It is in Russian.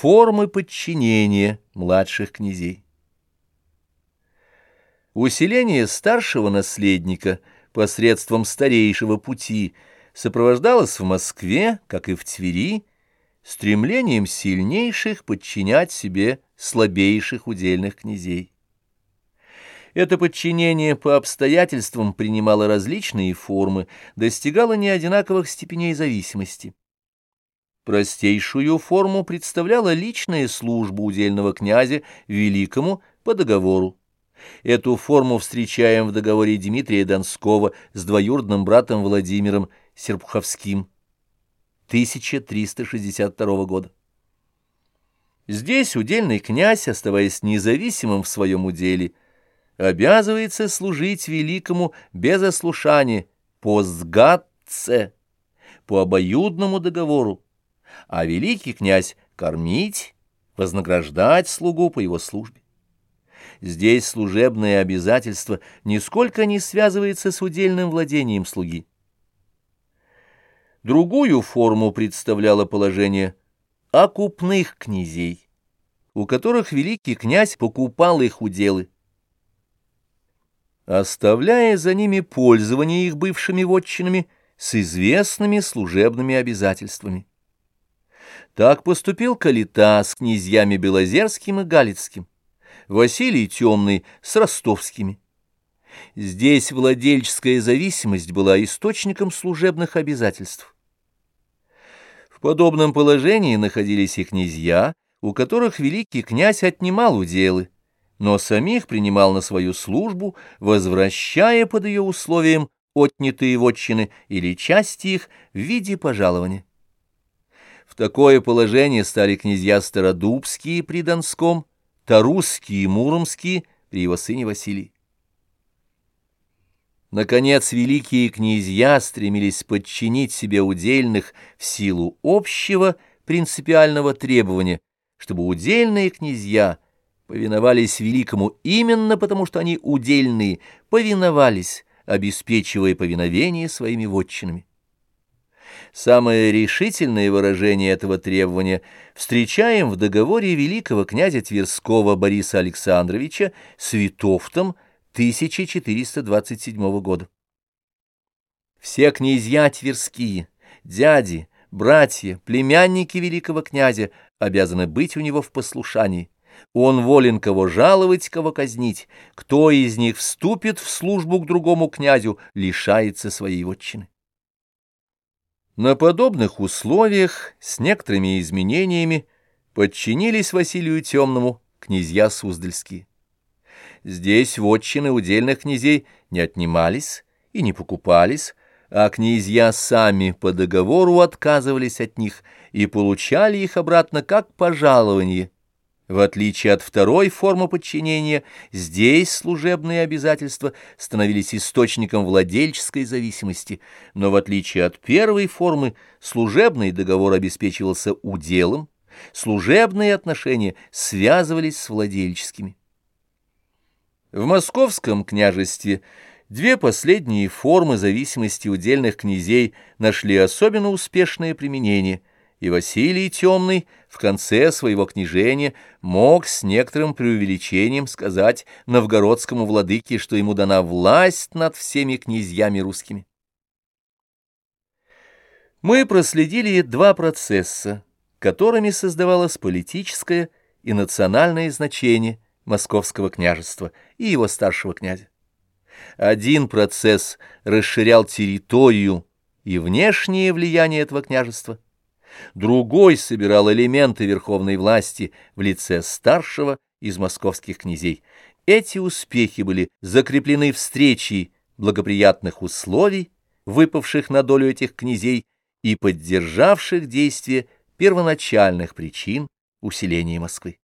Формы подчинения младших князей. Усиление старшего наследника посредством старейшего пути сопровождалось в Москве, как и в Твери, стремлением сильнейших подчинять себе слабейших удельных князей. Это подчинение по обстоятельствам принимало различные формы, достигало неодинаковых степеней зависимости. Простейшую форму представляла личная служба удельного князя великому по договору. Эту форму встречаем в договоре Дмитрия Донского с двоюродным братом Владимиром Серпуховским 1362 года. Здесь удельный князь, оставаясь независимым в своем уделе, обязывается служить великому без ослушания по сгадце, по обоюдному договору, а великий князь кормить, вознаграждать слугу по его службе. Здесь служебное обязательство нисколько не связывается с удельным владением слуги. Другую форму представляло положение окупных князей, у которых великий князь покупал их уделы, оставляя за ними пользование их бывшими вотчинами с известными служебными обязательствами. Так поступил Калита с князьями Белозерским и Галицким, Василий Темный с ростовскими. Здесь владельческая зависимость была источником служебных обязательств. В подобном положении находились и князья, у которых великий князь отнимал уделы, но самих принимал на свою службу, возвращая под ее условием отнятые вотчины или части их в виде пожалования. В такое положение стали князья Стародубские при Донском, Тарусские и Муромские при его сыне Василии. Наконец, великие князья стремились подчинить себе удельных в силу общего принципиального требования, чтобы удельные князья повиновались великому именно потому, что они удельные, повиновались, обеспечивая повиновение своими вотчинами. Самое решительное выражение этого требования встречаем в договоре великого князя Тверского Бориса Александровича с Витовтом 1427 года. Все князья Тверские, дяди, братья, племянники великого князя обязаны быть у него в послушании. Он волен кого жаловать, кого казнить. Кто из них вступит в службу к другому князю, лишается своей вотчины. На подобных условиях, с некоторыми изменениями, подчинились Василию Темному князья Суздальские. Здесь вотчины удельных князей не отнимались и не покупались, а князья сами по договору отказывались от них и получали их обратно как пожалование – в отличие от второй формы подчинения, здесь служебные обязательства становились источником владельческой зависимости, но в отличие от первой формы, служебный договор обеспечивался уделом, служебные отношения связывались с владельческими. В московском княжестве две последние формы зависимости удельных князей нашли особенно успешное применение – и Василий Темный в конце своего княжения мог с некоторым преувеличением сказать новгородскому владыке, что ему дана власть над всеми князьями русскими. Мы проследили два процесса, которыми создавалось политическое и национальное значение московского княжества и его старшего князя. Один процесс расширял территорию и внешнее влияние этого княжества – Другой собирал элементы верховной власти в лице старшего из московских князей. Эти успехи были закреплены встречей благоприятных условий, выпавших на долю этих князей и поддержавших действие первоначальных причин усиления Москвы.